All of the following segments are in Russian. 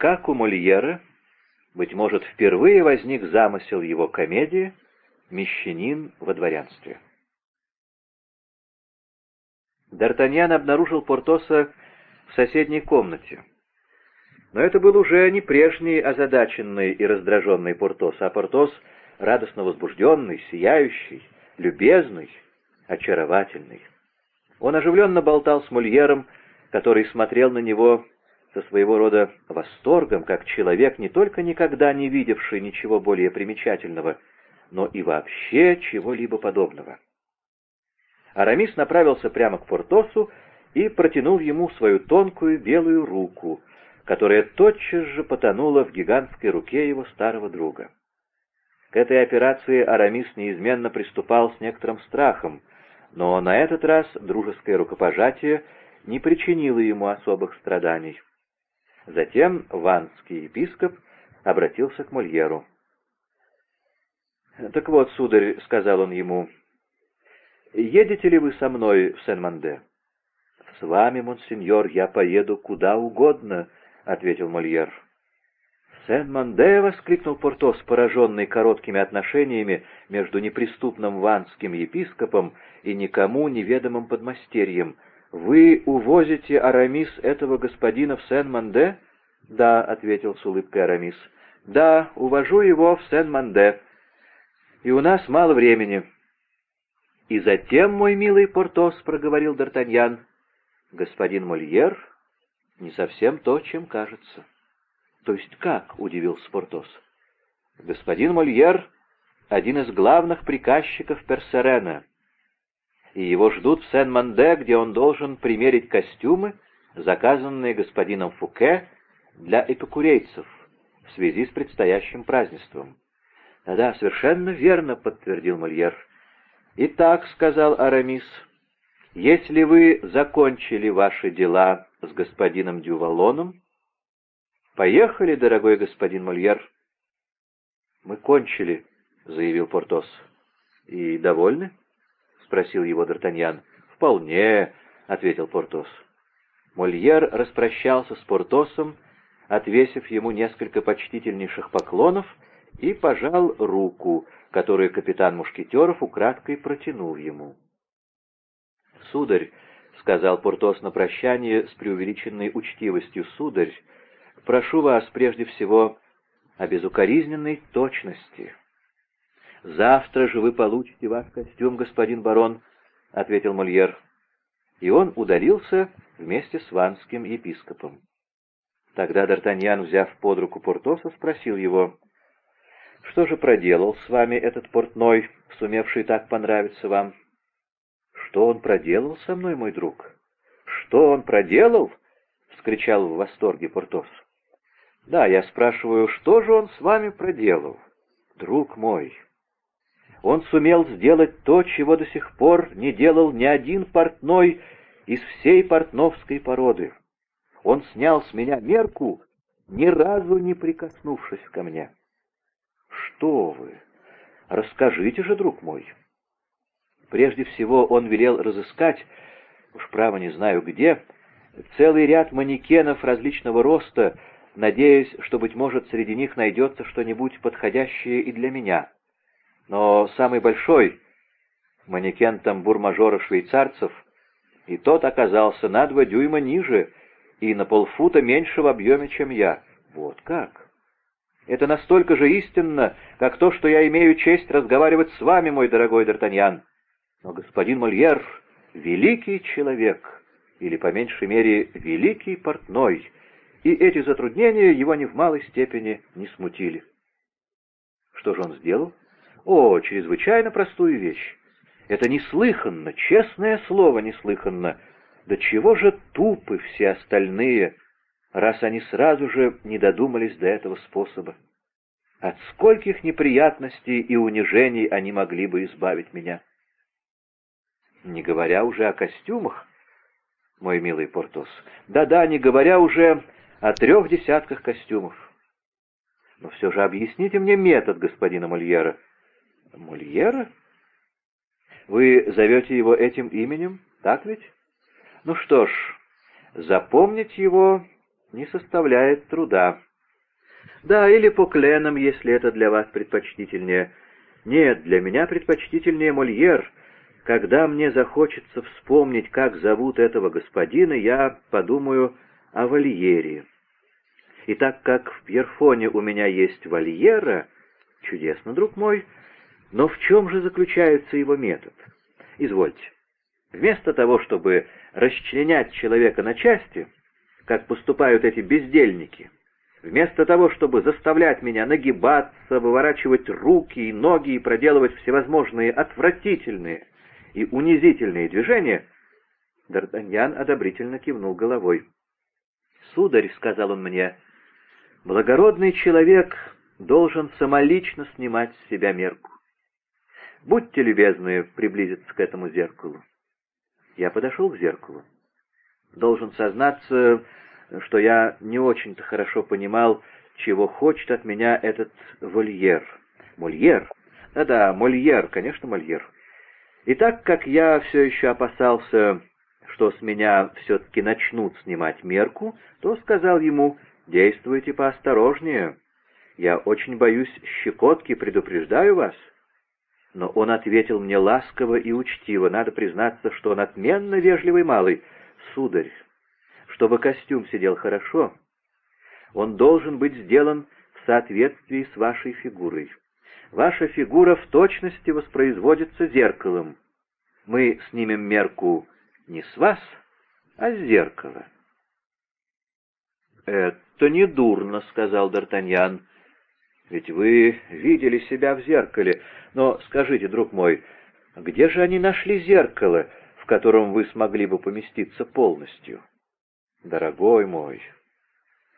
как у Мольера, быть может, впервые возник замысел его комедии «Мещанин во дворянстве». Д'Артаньян обнаружил Портоса в соседней комнате. Но это был уже не прежний озадаченный и раздраженный Портос, а Портос радостно возбужденный, сияющий, любезный, очаровательный. Он оживленно болтал с Мольером, который смотрел на него со своего рода восторгом, как человек, не только никогда не видевший ничего более примечательного, но и вообще чего-либо подобного. Арамис направился прямо к Портосу и протянул ему свою тонкую белую руку, которая тотчас же потонула в гигантской руке его старого друга. К этой операции Арамис неизменно приступал с некоторым страхом, но на этот раз дружеское рукопожатие не причинило ему особых страданий. Затем ванский епископ обратился к Мольеру. «Так вот, сударь», — сказал он ему, — «едете ли вы со мной в Сен-Манде?» «С вами, монсеньор, я поеду куда угодно», — ответил Мольер. «Сен-Манде!» — воскликнул Портос, пораженный короткими отношениями между неприступным ванским епископом и никому неведомым подмастерьем — «Вы увозите, Арамис, этого господина в Сен-Манде?» «Да», — ответил с улыбкой Арамис. «Да, увожу его в Сен-Манде. И у нас мало времени». «И затем, мой милый Портос», — проговорил Д'Артаньян, — «господин Мольер не совсем то, чем кажется». «То есть как?» — удивился Портос. «Господин Мольер — один из главных приказчиков Персерена» и его ждут в Сен-Манде, где он должен примерить костюмы, заказанные господином Фуке для эпикурейцев в связи с предстоящим празднеством. «Да-да, совершенно верно», — подтвердил Мольер. «Итак», — сказал Арамис, — «если вы закончили ваши дела с господином Дювалоном...» «Поехали, дорогой господин Мольер». «Мы кончили», — заявил Портос. «И довольны?» Спросил его Д'Артаньян. «Вполне», — ответил Портос. Мольер распрощался с Портосом, отвесив ему несколько почтительнейших поклонов, и пожал руку, которую капитан Мушкетеров украдкой протянул ему. «Сударь», — сказал Портос на прощание с преувеличенной учтивостью, — «сударь, прошу вас прежде всего о безукоризненной точности». «Завтра же вы получите ваш костюм, господин барон», — ответил Мольер. И он удалился вместе с ванским епископом. Тогда Д'Артаньян, взяв под руку Портоса, спросил его, «Что же проделал с вами этот портной, сумевший так понравиться вам?» «Что он проделал со мной, мой друг?» «Что он проделал?» — вскричал в восторге Портос. «Да, я спрашиваю, что же он с вами проделал?» «Друг мой, он сумел сделать то, чего до сих пор не делал ни один портной из всей портновской породы. Он снял с меня мерку, ни разу не прикоснувшись ко мне. Что вы? Расскажите же, друг мой. Прежде всего он велел разыскать, уж право не знаю где, целый ряд манекенов различного роста, надеясь, что, быть может, среди них найдется что-нибудь подходящее и для меня. Но самый большой, манекен тамбур-мажора швейцарцев, и тот оказался на два дюйма ниже и на полфута меньше в объеме, чем я. Вот как! Это настолько же истинно, как то, что я имею честь разговаривать с вами, мой дорогой Д'Артаньян. Но господин Мольер — великий человек, или, по меньшей мере, великий портной, и эти затруднения его ни в малой степени не смутили. Что же он сделал? О, чрезвычайно простую вещь. Это неслыханно, честное слово неслыханно. Да чего же тупы все остальные, раз они сразу же не додумались до этого способа? От скольких неприятностей и унижений они могли бы избавить меня? Не говоря уже о костюмах, мой милый Портос. Да-да, не говоря уже о трех десятках костюмов. Но все же объясните мне метод господина Мольера. Мольера? Вы зовете его этим именем, так ведь? Ну что ж, запомнить его не составляет труда. Да, или по кленам, если это для вас предпочтительнее. Нет, для меня предпочтительнее Мольер. Когда мне захочется вспомнить, как зовут этого господина, я подумаю о Вольере. И так как в Пьерфоне у меня есть Вольера, чудесно, друг мой, но в чем же заключается его метод? Извольте. Вместо того, чтобы расчленять человека на части, как поступают эти бездельники, вместо того, чтобы заставлять меня нагибаться, выворачивать руки и ноги и проделывать всевозможные отвратительные и унизительные движения, Д'Артаньян одобрительно кивнул головой. «Сударь», — сказал он мне, — «благородный человек должен самолично снимать с себя мерку. Будьте любезны приблизиться к этому зеркалу». Я подошел к зеркалу. Должен сознаться, что я не очень-то хорошо понимал, чего хочет от меня этот вольер. Мольер? Да-да, Мольер, конечно, Мольер. И так как я все еще опасался, что с меня все-таки начнут снимать мерку, то сказал ему, действуйте поосторожнее. Я очень боюсь щекотки, предупреждаю вас. Но он ответил мне ласково и учтиво. Надо признаться, что он отменно вежливый малый. Сударь, чтобы костюм сидел хорошо, он должен быть сделан в соответствии с вашей фигурой. Ваша фигура в точности воспроизводится зеркалом. Мы снимем мерку не с вас, а с зеркала. «Это не дурно», — сказал Д'Артаньян. «Ведь вы видели себя в зеркале. Но скажите, друг мой, где же они нашли зеркало, в котором вы смогли бы поместиться полностью?» Дорогой мой,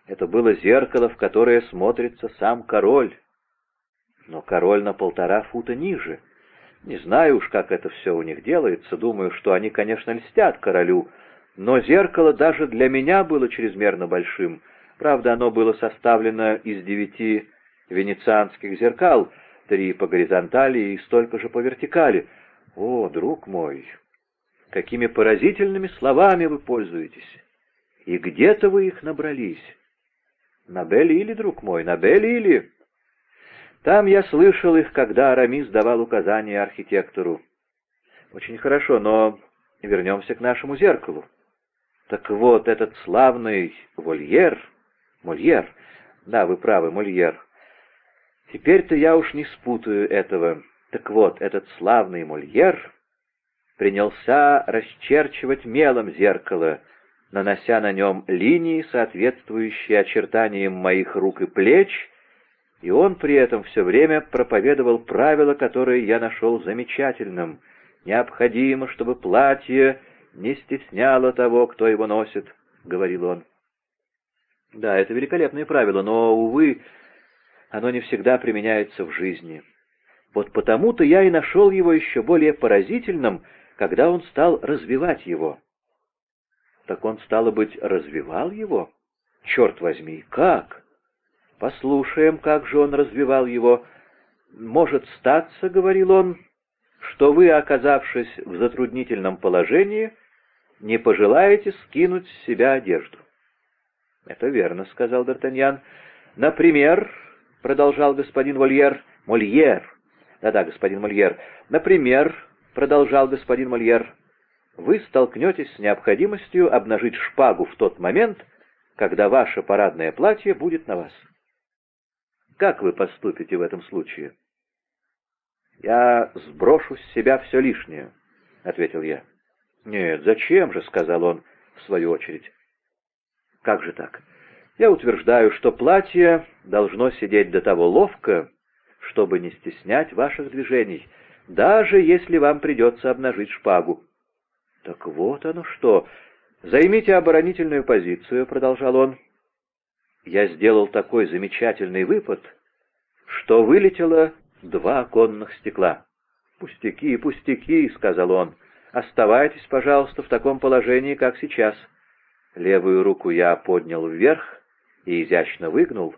это было зеркало, в которое смотрится сам король. Но король на полтора фута ниже. Не знаю уж, как это все у них делается, думаю, что они, конечно, льстят королю, но зеркало даже для меня было чрезмерно большим. Правда, оно было составлено из девяти венецианских зеркал, три по горизонтали и столько же по вертикали. О, друг мой, какими поразительными словами вы пользуетесь! И где-то вы их набрались. На Белили, друг мой, на Белили. Там я слышал их, когда Арамис давал указания архитектору. Очень хорошо, но вернемся к нашему зеркалу. Так вот, этот славный Вольер, Мольер, да, вы правы, Мольер. Теперь-то я уж не спутаю этого. Так вот, этот славный Мольер принялся расчерчивать мелом зеркало, нанося на нем линии, соответствующие очертаниям моих рук и плеч, и он при этом все время проповедовал правило, которое я нашел замечательным. «Необходимо, чтобы платье не стесняло того, кто его носит», — говорил он. Да, это великолепное правило, но, увы, оно не всегда применяется в жизни. Вот потому-то я и нашел его еще более поразительным, когда он стал развивать его. Так он, стало быть, развивал его? Черт возьми, как? Послушаем, как же он развивал его. Может статься, — говорил он, — что вы, оказавшись в затруднительном положении, не пожелаете скинуть с себя одежду. — Это верно, — сказал Д'Артаньян. — Например, — продолжал господин Вольер, — Мольер. Да-да, господин Мольер. Например, — продолжал господин Мольер, вы столкнетесь с необходимостью обнажить шпагу в тот момент, когда ваше парадное платье будет на вас. Как вы поступите в этом случае? «Я сброшу с себя все лишнее», — ответил я. «Нет, зачем же?» — сказал он в свою очередь. «Как же так? Я утверждаю, что платье должно сидеть до того ловко, чтобы не стеснять ваших движений, даже если вам придется обнажить шпагу. «Так вот оно что! Займите оборонительную позицию», — продолжал он. Я сделал такой замечательный выпад, что вылетело два оконных стекла. «Пустяки, пустяки», — сказал он. «Оставайтесь, пожалуйста, в таком положении, как сейчас». Левую руку я поднял вверх и изящно выгнул,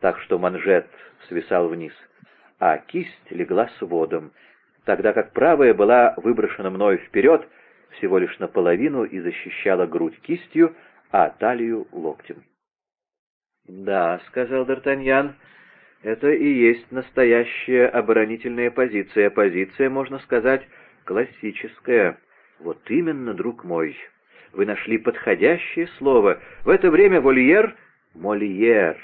так что манжет свисал вниз, а кисть легла сводом, тогда как правая была выброшена мною вперед, всего лишь наполовину и защищала грудь кистью, а талию локтем. «Да», — сказал Д'Артаньян, — «это и есть настоящая оборонительная позиция. Позиция, можно сказать, классическая. Вот именно, друг мой, вы нашли подходящее слово. В это время Вольер — Мольер.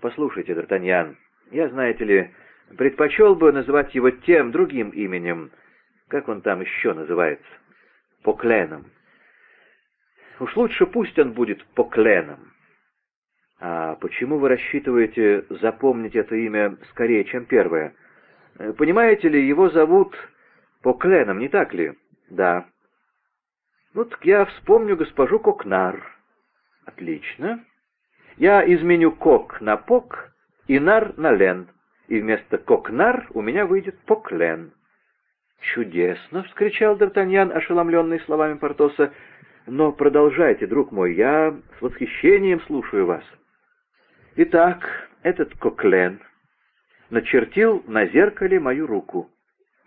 Послушайте, Д'Артаньян, я, знаете ли, предпочел бы называть его тем другим именем. Как он там еще называется? Покленом. Уж лучше пусть он будет Покленом. А почему вы рассчитываете запомнить это имя скорее, чем первое? Понимаете ли, его зовут Покленом, не так ли? Да. Ну так я вспомню госпожу Кокнар. Отлично. Я изменю Кок на Пок и Нар на Лен, и вместо Кокнар у меня выйдет Поклен. «Чудесно!» — вскричал Д'Артаньян, ошеломленный словами Портоса. «Но продолжайте, друг мой, я с восхищением слушаю вас». Итак, этот Коклен начертил на зеркале мою руку.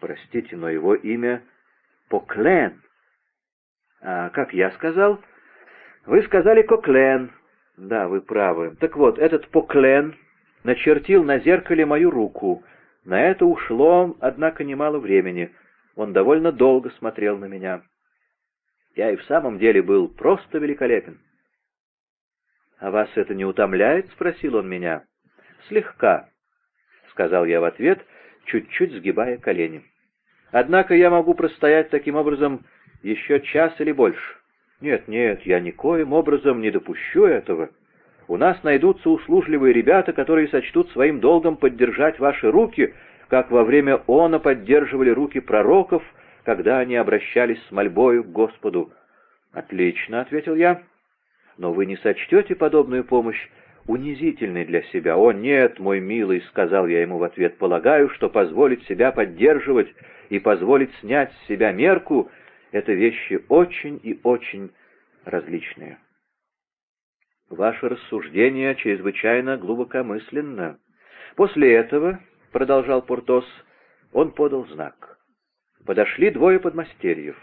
Простите, но его имя Поклен. А как я сказал? Вы сказали Коклен. Да, вы правы. Так вот, этот Поклен начертил на зеркале мою руку. На это ушло, однако, немало времени. Он довольно долго смотрел на меня. Я и в самом деле был просто великолепен. «А вас это не утомляет?» — спросил он меня. «Слегка», — сказал я в ответ, чуть-чуть сгибая колени. «Однако я могу простоять таким образом еще час или больше. Нет, нет, я никоим образом не допущу этого. У нас найдутся услужливые ребята, которые сочтут своим долгом поддержать ваши руки, как во время она поддерживали руки пророков, когда они обращались с мольбою к Господу. «Отлично», — ответил я. Но вы не сочтете подобную помощь унизительной для себя. «О, нет, мой милый», — сказал я ему в ответ, — «полагаю, что позволить себя поддерживать и позволить снять с себя мерку — это вещи очень и очень различные». Ваше рассуждение чрезвычайно глубокомысленно. После этого, — продолжал Портос, — он подал знак. Подошли двое подмастерьев.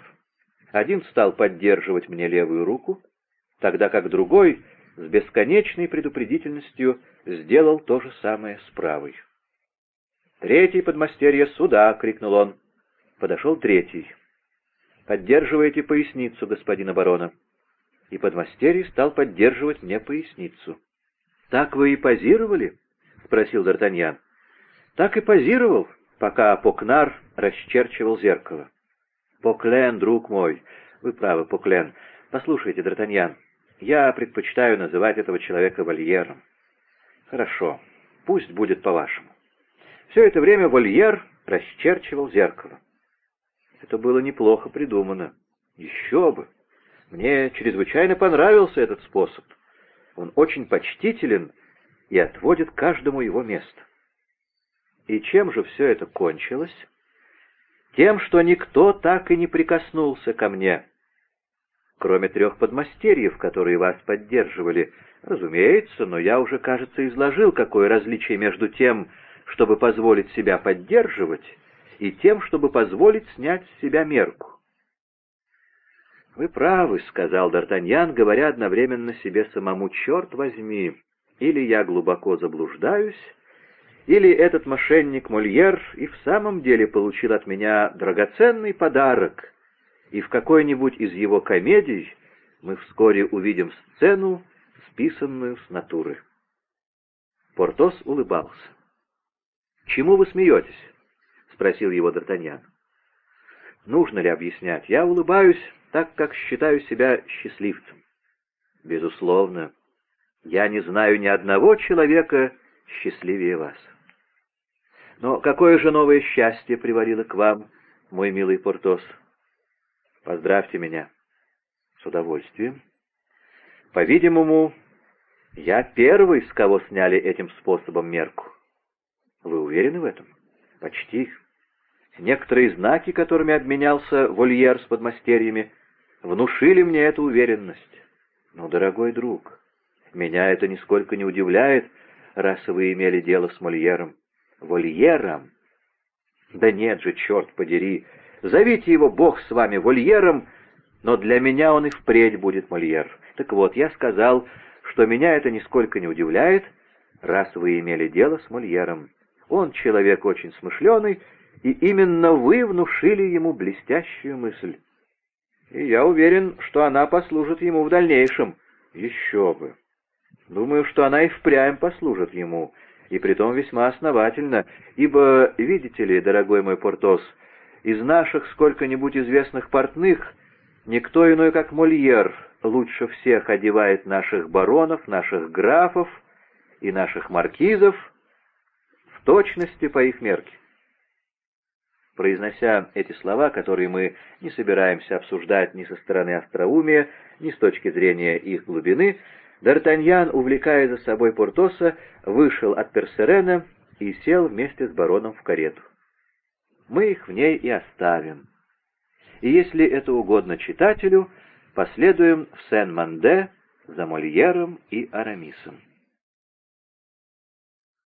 Один стал поддерживать мне левую руку, тогда как другой с бесконечной предупредительностью сделал то же самое с правой. «Третий подмастерье сюда!» — крикнул он. Подошел третий. «Поддерживайте поясницу господина барона». И подмастерье стал поддерживать мне поясницу. «Так вы и позировали?» — спросил Д'Артаньян. «Так и позировал, пока Покнар расчерчивал зеркало». «Поклен, друг мой!» «Вы правы, Поклен. Послушайте, Д'Артаньян, я предпочитаю называть этого человека вольером. Хорошо, пусть будет по-вашему. Все это время вольер расчерчивал зеркало. Это было неплохо придумано. Еще бы! Мне чрезвычайно понравился этот способ. Он очень почтителен и отводит каждому его место. И чем же все это кончилось? Тем, что никто так и не прикоснулся ко мне кроме трех подмастерьев, которые вас поддерживали. Разумеется, но я уже, кажется, изложил, какое различие между тем, чтобы позволить себя поддерживать, и тем, чтобы позволить снять с себя мерку. «Вы правы», — сказал Д'Артаньян, говоря одновременно себе самому, «черт возьми, или я глубоко заблуждаюсь, или этот мошенник Мольер и в самом деле получил от меня драгоценный подарок» и в какой-нибудь из его комедий мы вскоре увидим сцену, списанную с натуры. Портос улыбался. «Чему вы смеетесь?» — спросил его Д'Артаньян. «Нужно ли объяснять? Я улыбаюсь, так как считаю себя счастливцем». «Безусловно, я не знаю ни одного человека счастливее вас». «Но какое же новое счастье привалило к вам, мой милый Портос?» Поздравьте меня. С удовольствием. По-видимому, я первый, с кого сняли этим способом мерку. Вы уверены в этом? Почти. Некоторые знаки, которыми обменялся Вольер с подмастерьями, внушили мне эту уверенность. Но, дорогой друг, меня это нисколько не удивляет, раз вы имели дело с Мольером. Вольером? Да нет же, черт подери, Зовите его, бог с вами, вольером, но для меня он и впредь будет мольер. Так вот, я сказал, что меня это нисколько не удивляет, раз вы имели дело с Мольером. Он человек очень смышленый, и именно вы внушили ему блестящую мысль. И я уверен, что она послужит ему в дальнейшем. Еще бы. Думаю, что она и впрямь послужит ему, и притом весьма основательно, ибо, видите ли, дорогой мой Портос, из наших сколько-нибудь известных портных никто иной, как Мольер, лучше всех одевает наших баронов, наших графов и наших маркизов в точности по их мерке. Произнося эти слова, которые мы не собираемся обсуждать ни со стороны остроумия, ни с точки зрения их глубины, Д'Артаньян, увлекая за собой Портоса, вышел от Персерена и сел вместе с бароном в карету. Мы их в ней и оставим. И если это угодно читателю, последуем в Сен-Манде за Мольером и Арамисом.